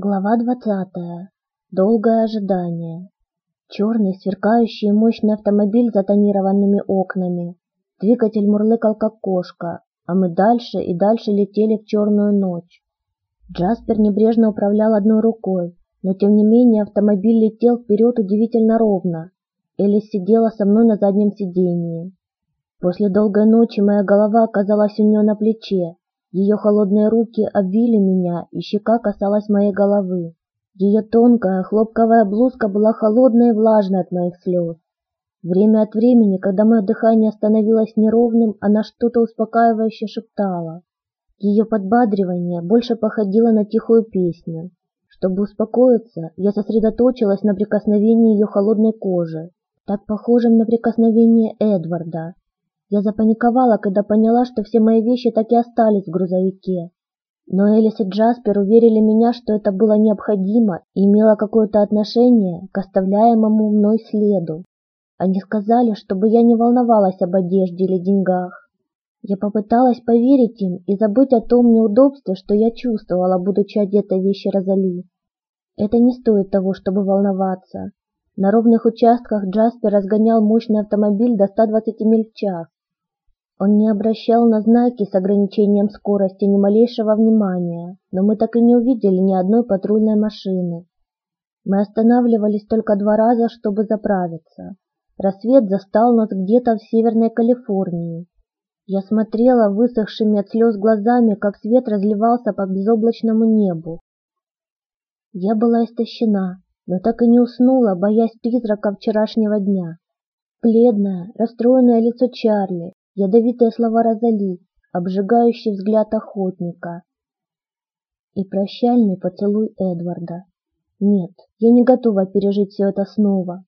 Глава двадцатая. Долгое ожидание. Черный, сверкающий мощный автомобиль с затонированными окнами. Двигатель мурлыкал как кошка, а мы дальше и дальше летели в черную ночь. Джаспер небрежно управлял одной рукой, но тем не менее автомобиль летел вперед удивительно ровно. Элис сидела со мной на заднем сидении. После долгой ночи моя голова оказалась у нее на плече, ее холодные руки обвили меня, и щека касалась моей головы. Ее тонкая хлопковая блузка была холодной и влажной от моих слез. Время от времени, когда мое дыхание становилось неровным, она что-то успокаивающе шептала. Ее подбадривание больше походило на тихую песню. Чтобы успокоиться, я сосредоточилась на прикосновении ее холодной кожи, так похожем на прикосновение Эдварда, я запаниковала, когда поняла, что все мои вещи так и остались в грузовике. Но Элис и Джаспер уверили меня, что это было необходимо и имело какое-то отношение к оставляемому мной следу. Они сказали, чтобы я не волновалась об одежде или деньгах. Я попыталась поверить им и забыть о том неудобстве, что я чувствовала, будучи одетой в вещи Розали. Это не стоит того, чтобы волноваться. На ровных участках Джаспер разгонял мощный автомобиль до 120 миль в час. Он не обращал на знаки с ограничением скорости ни малейшего внимания, но мы так и не увидели ни одной патрульной машины. Мы останавливались только два раза, чтобы заправиться. Рассвет застал нас где-то в Северной Калифорнии. Я смотрела высохшими от слез глазами, как свет разливался по безоблачному небу. Я была истощена, но так и не уснула, боясь призрака вчерашнего дня. Бледное, расстроенное лицо Чарли, ядовитые слова Розали, обжигающий взгляд охотника и прощальный поцелуй Эдварда. Нет, я не готова пережить все это снова.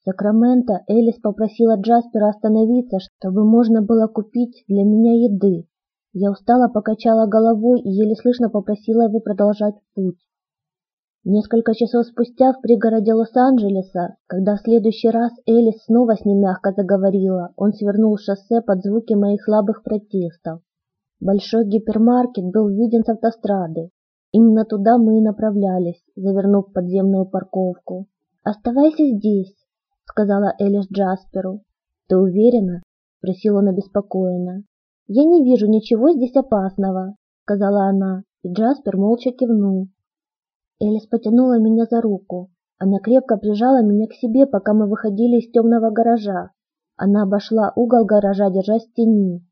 В Сакраменто Элис попросила Джаспера остановиться, чтобы можно было купить для меня еды. Я устало покачала головой и еле слышно попросила его продолжать путь. Несколько часов спустя в пригороде Лос-Анджелеса, когда в следующий раз Элис снова с ним мягко заговорила, он свернул шоссе под звуки моих слабых протестов. Большой гипермаркет был виден с автострады. Именно туда мы и направлялись, завернув подземную парковку. «Оставайся здесь», — сказала Элис Джасперу. «Ты уверена?» — спросил он обеспокоенно. «Я не вижу ничего здесь опасного», — сказала она, и Джаспер молча кивнул. Элис потянула меня за руку. Она крепко прижала меня к себе, пока мы выходили из темного гаража. Она обошла угол гаража, держась в тени.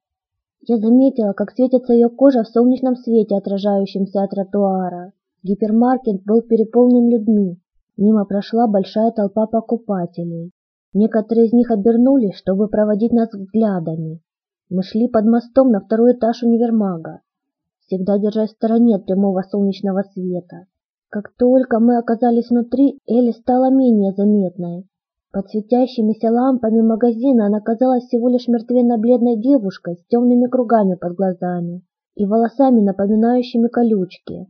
Я заметила, как светится ее кожа в солнечном свете, отражающемся от тротуара. Гипермаркет был переполнен людьми. Мимо прошла большая толпа покупателей. Некоторые из них обернулись, чтобы проводить нас взглядами. Мы шли под мостом на второй этаж универмага, всегда держась в стороне от прямого солнечного света. Как только мы оказались внутри, Элли стала менее заметной. Под светящимися лампами магазина она казалась всего лишь мертвенно-бледной девушкой с темными кругами под глазами и волосами, напоминающими колючки.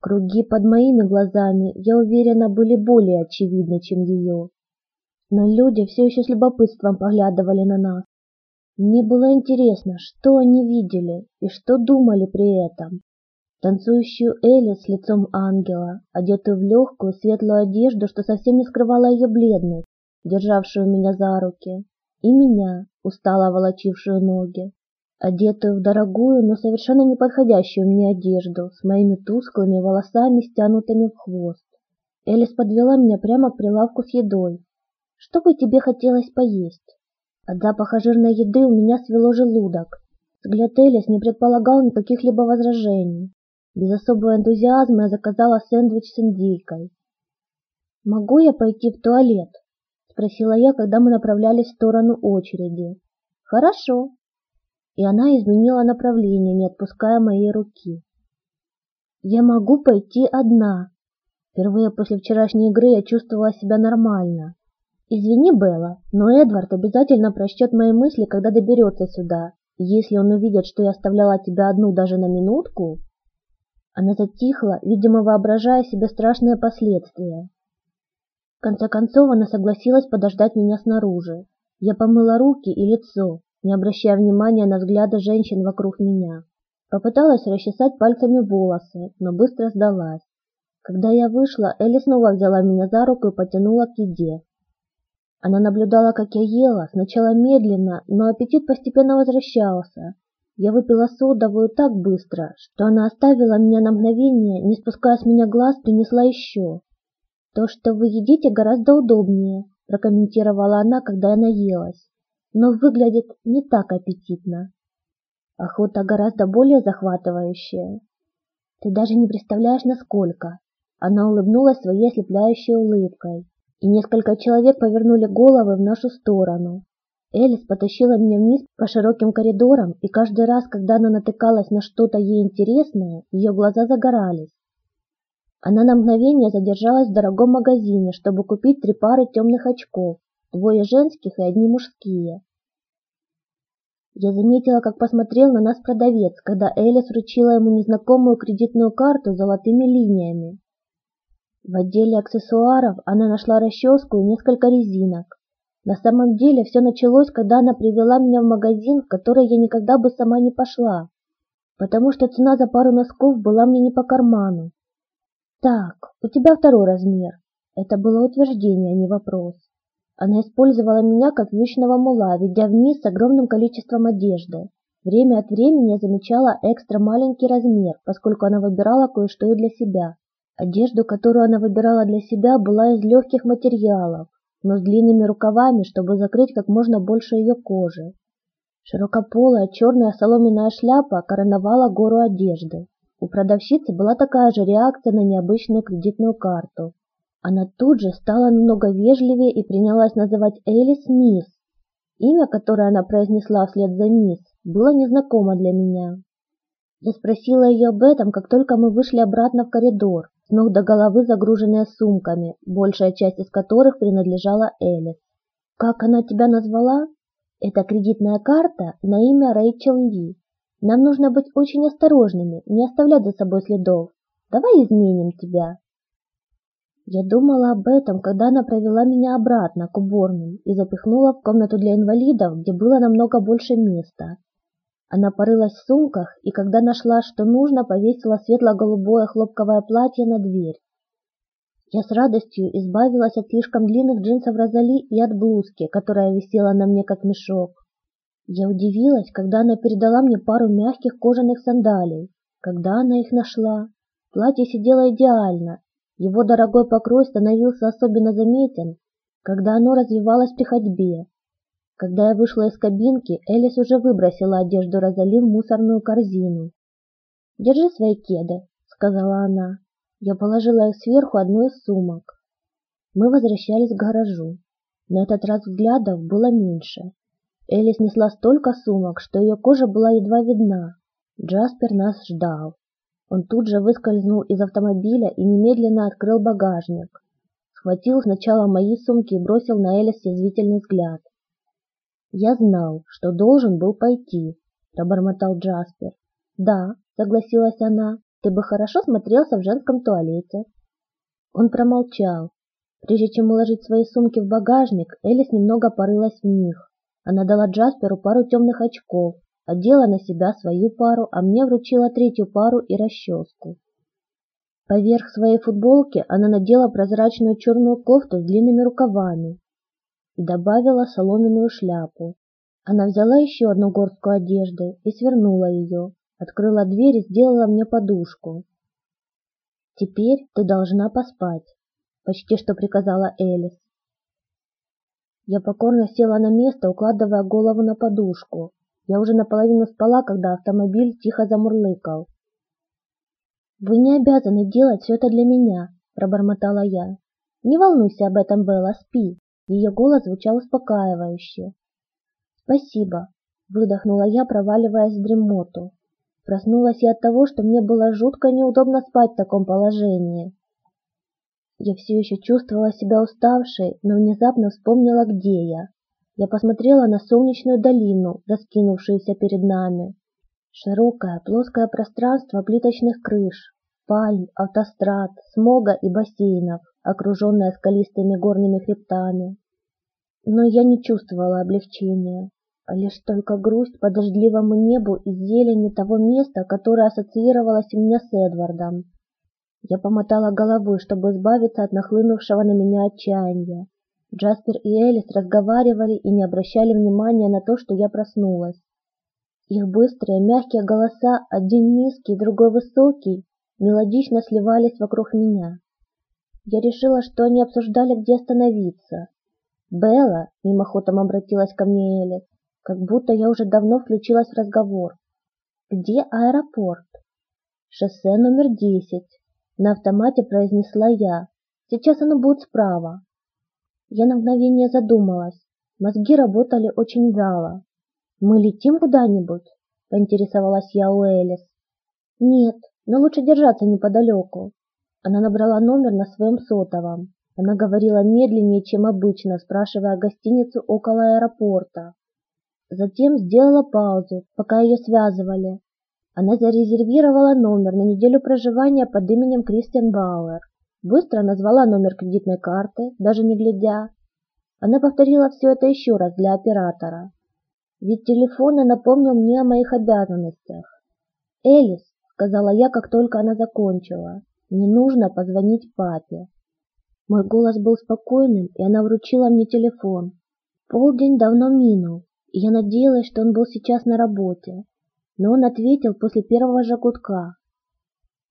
Круги под моими глазами, я уверена, были более очевидны, чем ее. Но люди все еще с любопытством поглядывали на нас. Мне было интересно, что они видели и что думали при этом танцующую Элли с лицом ангела, одетую в легкую светлую одежду, что совсем не скрывала ее бледность, державшую меня за руки, и меня, устало волочившую ноги, одетую в дорогую, но совершенно неподходящую мне одежду, с моими тусклыми волосами, стянутыми в хвост. Элис подвела меня прямо к прилавку с едой. Что бы тебе хотелось поесть? От запаха жирной еды у меня свело желудок. Взгляд Элис не предполагал никаких либо возражений. Без особого энтузиазма я заказала сэндвич с индейкой. «Могу я пойти в туалет?» – спросила я, когда мы направлялись в сторону очереди. «Хорошо». И она изменила направление, не отпуская моей руки. «Я могу пойти одна». Впервые после вчерашней игры я чувствовала себя нормально. «Извини, Белла, но Эдвард обязательно прочтет мои мысли, когда доберется сюда. Если он увидит, что я оставляла тебя одну даже на минутку, она затихла, видимо, воображая себе страшные последствия. В конце концов, она согласилась подождать меня снаружи. Я помыла руки и лицо, не обращая внимания на взгляды женщин вокруг меня. Попыталась расчесать пальцами волосы, но быстро сдалась. Когда я вышла, Элли снова взяла меня за руку и потянула к еде. Она наблюдала, как я ела, сначала медленно, но аппетит постепенно возвращался. Я выпила содовую так быстро, что она оставила меня на мгновение, не спуская с меня глаз, принесла еще. «То, что вы едите, гораздо удобнее», – прокомментировала она, когда я наелась. «Но выглядит не так аппетитно. Охота гораздо более захватывающая. Ты даже не представляешь, насколько». Она улыбнулась своей ослепляющей улыбкой, и несколько человек повернули головы в нашу сторону. Элис потащила меня вниз по широким коридорам, и каждый раз, когда она натыкалась на что-то ей интересное, ее глаза загорались. Она на мгновение задержалась в дорогом магазине, чтобы купить три пары темных очков, двое женских и одни мужские. Я заметила, как посмотрел на нас продавец, когда Элис вручила ему незнакомую кредитную карту с золотыми линиями. В отделе аксессуаров она нашла расческу и несколько резинок. На самом деле все началось, когда она привела меня в магазин, в который я никогда бы сама не пошла, потому что цена за пару носков была мне не по карману. «Так, у тебя второй размер». Это было утверждение, а не вопрос. Она использовала меня как вьючного мула, ведя вниз с огромным количеством одежды. Время от времени я замечала экстра маленький размер, поскольку она выбирала кое-что и для себя. Одежду, которую она выбирала для себя, была из легких материалов, но с длинными рукавами, чтобы закрыть как можно больше ее кожи. Широкополая черная соломенная шляпа короновала гору одежды. У продавщицы была такая же реакция на необычную кредитную карту. Она тут же стала намного вежливее и принялась называть Элис мисс. Имя, которое она произнесла вслед за мисс, было незнакомо для меня. Я спросила ее об этом, как только мы вышли обратно в коридор с ног до головы загруженная сумками, большая часть из которых принадлежала Элис. «Как она тебя назвала?» «Это кредитная карта на имя Рэйчел Ли. Нам нужно быть очень осторожными, не оставлять за собой следов. Давай изменим тебя». Я думала об этом, когда она провела меня обратно к уборным и запихнула в комнату для инвалидов, где было намного больше места. Она порылась в сумках и, когда нашла, что нужно, повесила светло-голубое хлопковое платье на дверь. Я с радостью избавилась от слишком длинных джинсов Розали и от блузки, которая висела на мне как мешок. Я удивилась, когда она передала мне пару мягких кожаных сандалий. Когда она их нашла? Платье сидело идеально. Его дорогой покрой становился особенно заметен, когда оно развивалось при ходьбе, когда я вышла из кабинки, Элис уже выбросила одежду Розали в мусорную корзину. «Держи свои кеды», — сказала она. Я положила их сверху одной из сумок. Мы возвращались к гаражу. На этот раз взглядов было меньше. Элис несла столько сумок, что ее кожа была едва видна. Джаспер нас ждал. Он тут же выскользнул из автомобиля и немедленно открыл багажник. Схватил сначала мои сумки и бросил на Элис язвительный взгляд. «Я знал, что должен был пойти», — пробормотал Джаспер. «Да», — согласилась она, — «ты бы хорошо смотрелся в женском туалете». Он промолчал. Прежде чем уложить свои сумки в багажник, Элис немного порылась в них. Она дала Джасперу пару темных очков, одела на себя свою пару, а мне вручила третью пару и расческу. Поверх своей футболки она надела прозрачную черную кофту с длинными рукавами, и добавила соломенную шляпу. Она взяла еще одну горстку одежды и свернула ее, открыла дверь и сделала мне подушку. «Теперь ты должна поспать», — почти что приказала Элис. Я покорно села на место, укладывая голову на подушку. Я уже наполовину спала, когда автомобиль тихо замурлыкал. «Вы не обязаны делать все это для меня», — пробормотала я. «Не волнуйся об этом, Белла, спи». Ее голос звучал успокаивающе. «Спасибо», — выдохнула я, проваливаясь в дремоту. Проснулась я от того, что мне было жутко неудобно спать в таком положении. Я все еще чувствовала себя уставшей, но внезапно вспомнила, где я. Я посмотрела на солнечную долину, раскинувшуюся перед нами. Широкое, плоское пространство плиточных крыш, пальм, автострад, смога и бассейнов, окруженная скалистыми горными хребтами. Но я не чувствовала облегчения, а лишь только грусть по дождливому небу и зелени того места, которое ассоциировалось у меня с Эдвардом. Я помотала головой, чтобы избавиться от нахлынувшего на меня отчаяния. Джаспер и Элис разговаривали и не обращали внимания на то, что я проснулась. Их быстрые, мягкие голоса, один низкий, другой высокий, мелодично сливались вокруг меня. Я решила, что они обсуждали, где остановиться. «Белла», — мимоходом обратилась ко мне Элис, как будто я уже давно включилась в разговор. «Где аэропорт?» «Шоссе номер десять», — на автомате произнесла я. «Сейчас оно будет справа». Я на мгновение задумалась. Мозги работали очень вяло. «Мы летим куда-нибудь?» — поинтересовалась я у Элис. «Нет, но лучше держаться неподалеку». Она набрала номер на своем сотовом. Она говорила медленнее, чем обычно, спрашивая гостиницу около аэропорта. Затем сделала паузу, пока ее связывали. Она зарезервировала номер на неделю проживания под именем Кристиан Бауэр. Быстро назвала номер кредитной карты, даже не глядя. Она повторила все это еще раз для оператора. Ведь телефон напомнил мне о моих обязанностях. «Элис», — сказала я, как только она закончила, — «мне нужно позвонить папе». Мой голос был спокойным, и она вручила мне телефон. Полдень давно минул, и я надеялась, что он был сейчас на работе. Но он ответил после первого же гудка.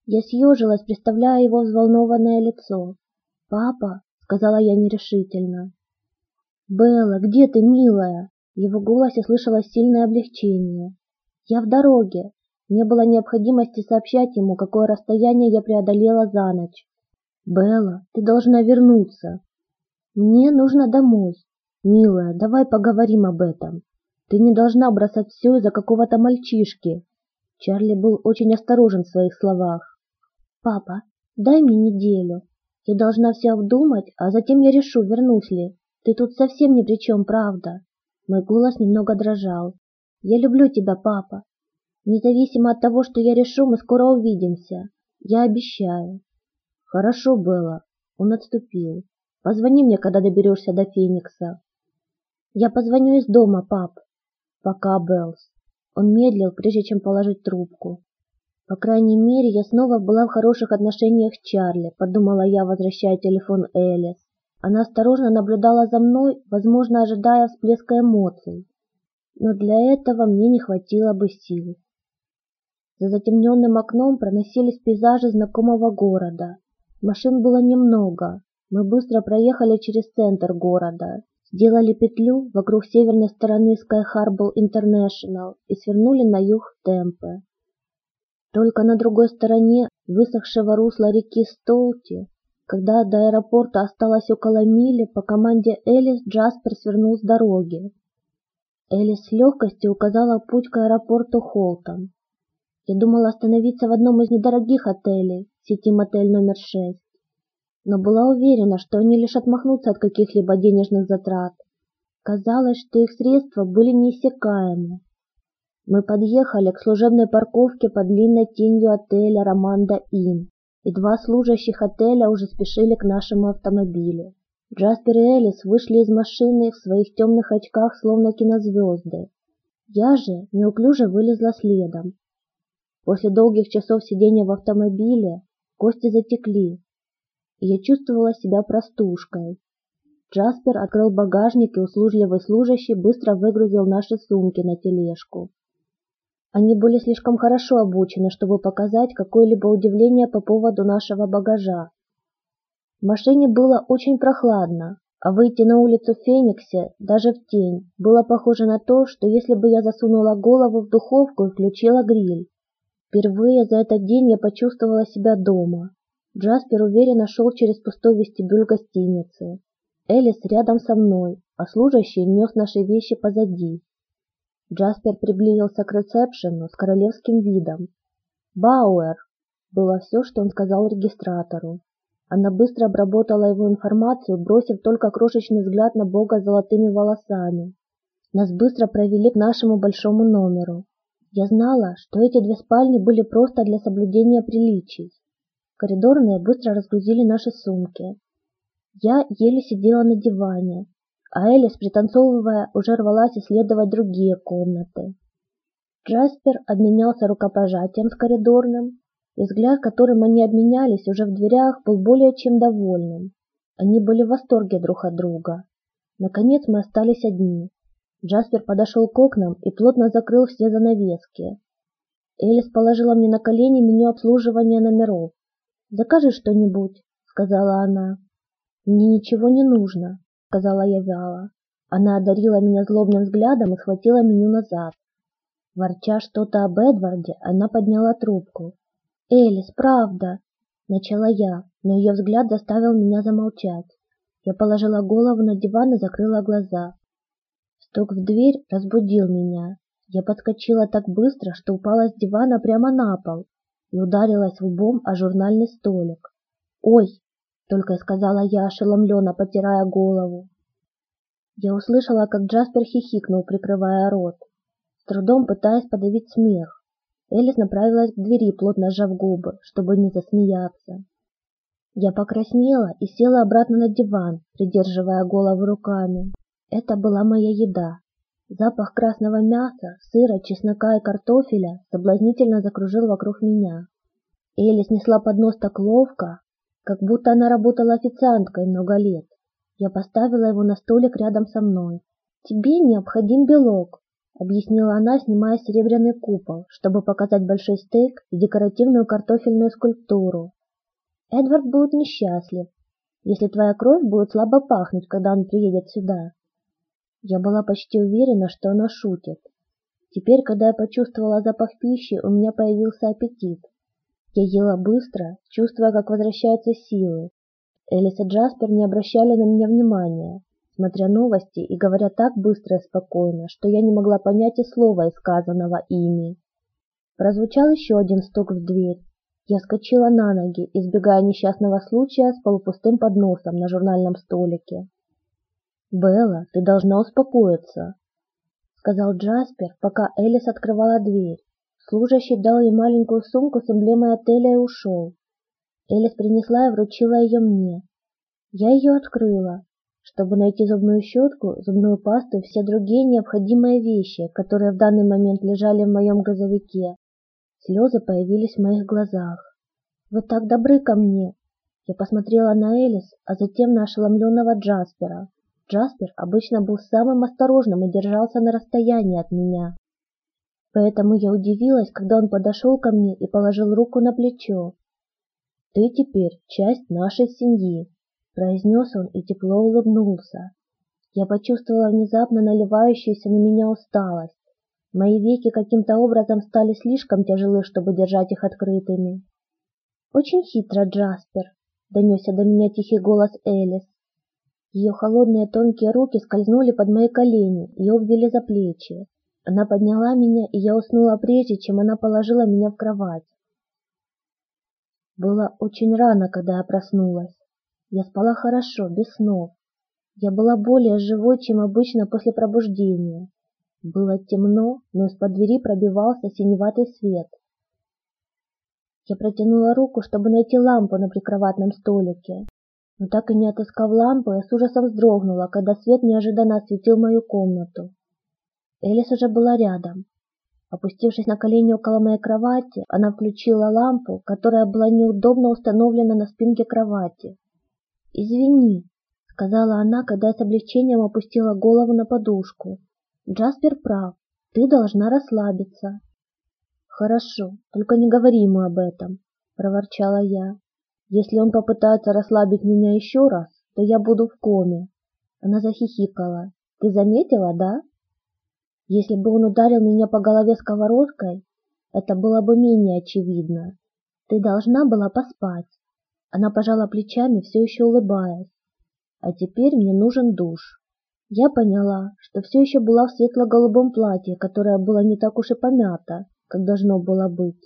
Я съежилась, представляя его взволнованное лицо. «Папа», — сказала я нерешительно. «Белла, где ты, милая?» В его голосе слышалось сильное облегчение. «Я в дороге». Не было необходимости сообщать ему, какое расстояние я преодолела за ночь. «Белла, ты должна вернуться. Мне нужно домой. Милая, давай поговорим об этом. Ты не должна бросать все из-за какого-то мальчишки». Чарли был очень осторожен в своих словах. «Папа, дай мне неделю. Я должна все обдумать, а затем я решу, вернусь ли. Ты тут совсем ни при чем, правда?» Мой голос немного дрожал. «Я люблю тебя, папа. Независимо от того, что я решу, мы скоро увидимся. Я обещаю». Хорошо, Белла. Он отступил. Позвони мне, когда доберешься до Феникса. Я позвоню из дома, пап. Пока, Беллс. Он медлил, прежде чем положить трубку. По крайней мере, я снова была в хороших отношениях с Чарли, подумала я, возвращая телефон Элис. Она осторожно наблюдала за мной, возможно, ожидая всплеска эмоций. Но для этого мне не хватило бы сил. За затемненным окном проносились пейзажи знакомого города. Машин было немного. Мы быстро проехали через центр города, сделали петлю вокруг северной стороны Sky Harbor International и свернули на юг Темпе. Только на другой стороне высохшего русла реки Столти, когда до аэропорта осталось около мили, по команде Элис Джаспер свернул с дороги. Элис с легкостью указала путь к аэропорту Холтон. Я думала остановиться в одном из недорогих отелей, сети мотель номер шесть, но была уверена, что они лишь отмахнутся от каких-либо денежных затрат. Казалось, что их средства были неиссякаемы. Мы подъехали к служебной парковке под длинной тенью отеля «Романда Inn», и два служащих отеля уже спешили к нашему автомобилю. Джаспер и Элис вышли из машины в своих темных очках, словно кинозвезды. Я же неуклюже вылезла следом, После долгих часов сидения в автомобиле кости затекли, и я чувствовала себя простушкой. Джаспер открыл багажник, и услужливый служащий быстро выгрузил наши сумки на тележку. Они были слишком хорошо обучены, чтобы показать какое-либо удивление по поводу нашего багажа. В машине было очень прохладно, а выйти на улицу в Фениксе, даже в тень, было похоже на то, что если бы я засунула голову в духовку и включила гриль. Впервые за этот день я почувствовала себя дома. Джаспер уверенно шел через пустой вестибюль гостиницы. Элис рядом со мной, а служащий нес наши вещи позади. Джаспер приблизился к ресепшену с королевским видом. «Бауэр!» было все, что он сказал регистратору. Она быстро обработала его информацию, бросив только крошечный взгляд на Бога с золотыми волосами. Нас быстро провели к нашему большому номеру. Я знала, что эти две спальни были просто для соблюдения приличий. Коридорные быстро разгрузили наши сумки. Я еле сидела на диване, а Элис, пританцовывая, уже рвалась исследовать другие комнаты. Джаспер обменялся рукопожатием с коридорным, и взгляд, которым они обменялись уже в дверях, был более чем довольным. Они были в восторге друг от друга. Наконец мы остались одни. Джаспер подошел к окнам и плотно закрыл все занавески. Элис положила мне на колени меню обслуживания номеров. «Закажи что-нибудь», — сказала она. «Мне ничего не нужно», — сказала я вяло. Она одарила меня злобным взглядом и схватила меню назад. Ворча что-то об Эдварде, она подняла трубку. «Элис, правда!» — начала я, но ее взгляд заставил меня замолчать. Я положила голову на диван и закрыла глаза. Стук в дверь разбудил меня. Я подскочила так быстро, что упала с дивана прямо на пол и ударилась лбом о журнальный столик. «Ой!» — только сказала я, ошеломленно потирая голову. Я услышала, как Джаспер хихикнул, прикрывая рот, с трудом пытаясь подавить смех. Элис направилась к двери, плотно сжав губы, чтобы не засмеяться. Я покраснела и села обратно на диван, придерживая голову руками. Это была моя еда. Запах красного мяса, сыра, чеснока и картофеля соблазнительно закружил вокруг меня. Элли снесла поднос так ловко, как будто она работала официанткой много лет. Я поставила его на столик рядом со мной. «Тебе необходим белок», — объяснила она, снимая серебряный купол, чтобы показать большой стейк и декоративную картофельную скульптуру. «Эдвард будет несчастлив, если твоя кровь будет слабо пахнуть, когда он приедет сюда. Я была почти уверена, что она шутит. Теперь, когда я почувствовала запах пищи, у меня появился аппетит. Я ела быстро, чувствуя, как возвращаются силы. Элис и Джаспер не обращали на меня внимания, смотря новости и говоря так быстро и спокойно, что я не могла понять и слова, сказанного ими. Прозвучал еще один стук в дверь. Я скочила на ноги, избегая несчастного случая с полупустым подносом на журнальном столике. «Белла, ты должна успокоиться», — сказал Джаспер, пока Элис открывала дверь. Служащий дал ей маленькую сумку с эмблемой отеля и ушел. Элис принесла и вручила ее мне. Я ее открыла, чтобы найти зубную щетку, зубную пасту и все другие необходимые вещи, которые в данный момент лежали в моем грузовике. Слезы появились в моих глазах. «Вы так добры ко мне!» Я посмотрела на Элис, а затем на ошеломленного Джаспера. Джаспер обычно был самым осторожным и держался на расстоянии от меня. Поэтому я удивилась, когда он подошел ко мне и положил руку на плечо. «Ты теперь часть нашей семьи», — произнес он и тепло улыбнулся. Я почувствовала внезапно наливающуюся на меня усталость. Мои веки каким-то образом стали слишком тяжелы, чтобы держать их открытыми. «Очень хитро, Джаспер», — донесся до меня тихий голос Элис. Ее холодные тонкие руки скользнули под мои колени и обвили за плечи. Она подняла меня, и я уснула прежде, чем она положила меня в кровать. Было очень рано, когда я проснулась. Я спала хорошо, без снов. Я была более живой, чем обычно после пробуждения. Было темно, но из-под двери пробивался синеватый свет. Я протянула руку, чтобы найти лампу на прикроватном столике, но так и не отыскав лампу, я с ужасом вздрогнула, когда свет неожиданно осветил мою комнату. Элис уже была рядом. Опустившись на колени около моей кровати, она включила лампу, которая была неудобно установлена на спинке кровати. «Извини», — сказала она, когда я с облегчением опустила голову на подушку. «Джаспер прав. Ты должна расслабиться». «Хорошо, только не говори ему об этом», — проворчала я. Если он попытается расслабить меня еще раз, то я буду в коме. Она захихикала. Ты заметила, да? Если бы он ударил меня по голове сковородкой, это было бы менее очевидно. Ты должна была поспать. Она пожала плечами, все еще улыбаясь. А теперь мне нужен душ. Я поняла, что все еще была в светло-голубом платье, которое было не так уж и помято, как должно было быть.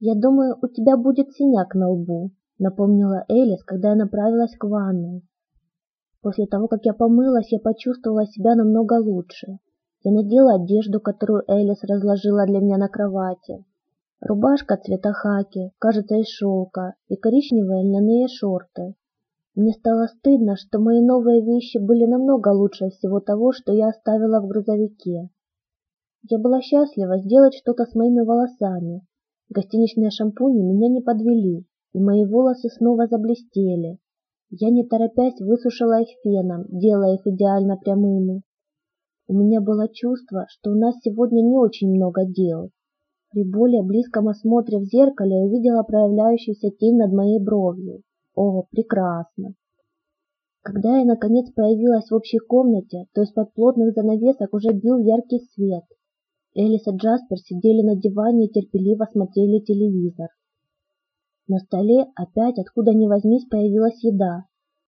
Я думаю, у тебя будет синяк на лбу, напомнила Элис, когда я направилась к ванной. После того, как я помылась, я почувствовала себя намного лучше. Я надела одежду, которую Элис разложила для меня на кровати. Рубашка цвета хаки, кажется, из шелка, и коричневые льняные шорты. Мне стало стыдно, что мои новые вещи были намного лучше всего того, что я оставила в грузовике. Я была счастлива сделать что-то с моими волосами, Гостиничные шампуни меня не подвели, и мои волосы снова заблестели. Я, не торопясь, высушила их феном, делая их идеально прямыми. У меня было чувство, что у нас сегодня не очень много дел. При более близком осмотре в зеркале увидела проявляющуюся тень над моей бровью. О, прекрасно! Когда я наконец появилась в общей комнате, то из-под плотных занавесок уже бил яркий свет. Элис и Джаспер сидели на диване и терпеливо смотрели телевизор. На столе опять, откуда ни возьмись, появилась еда.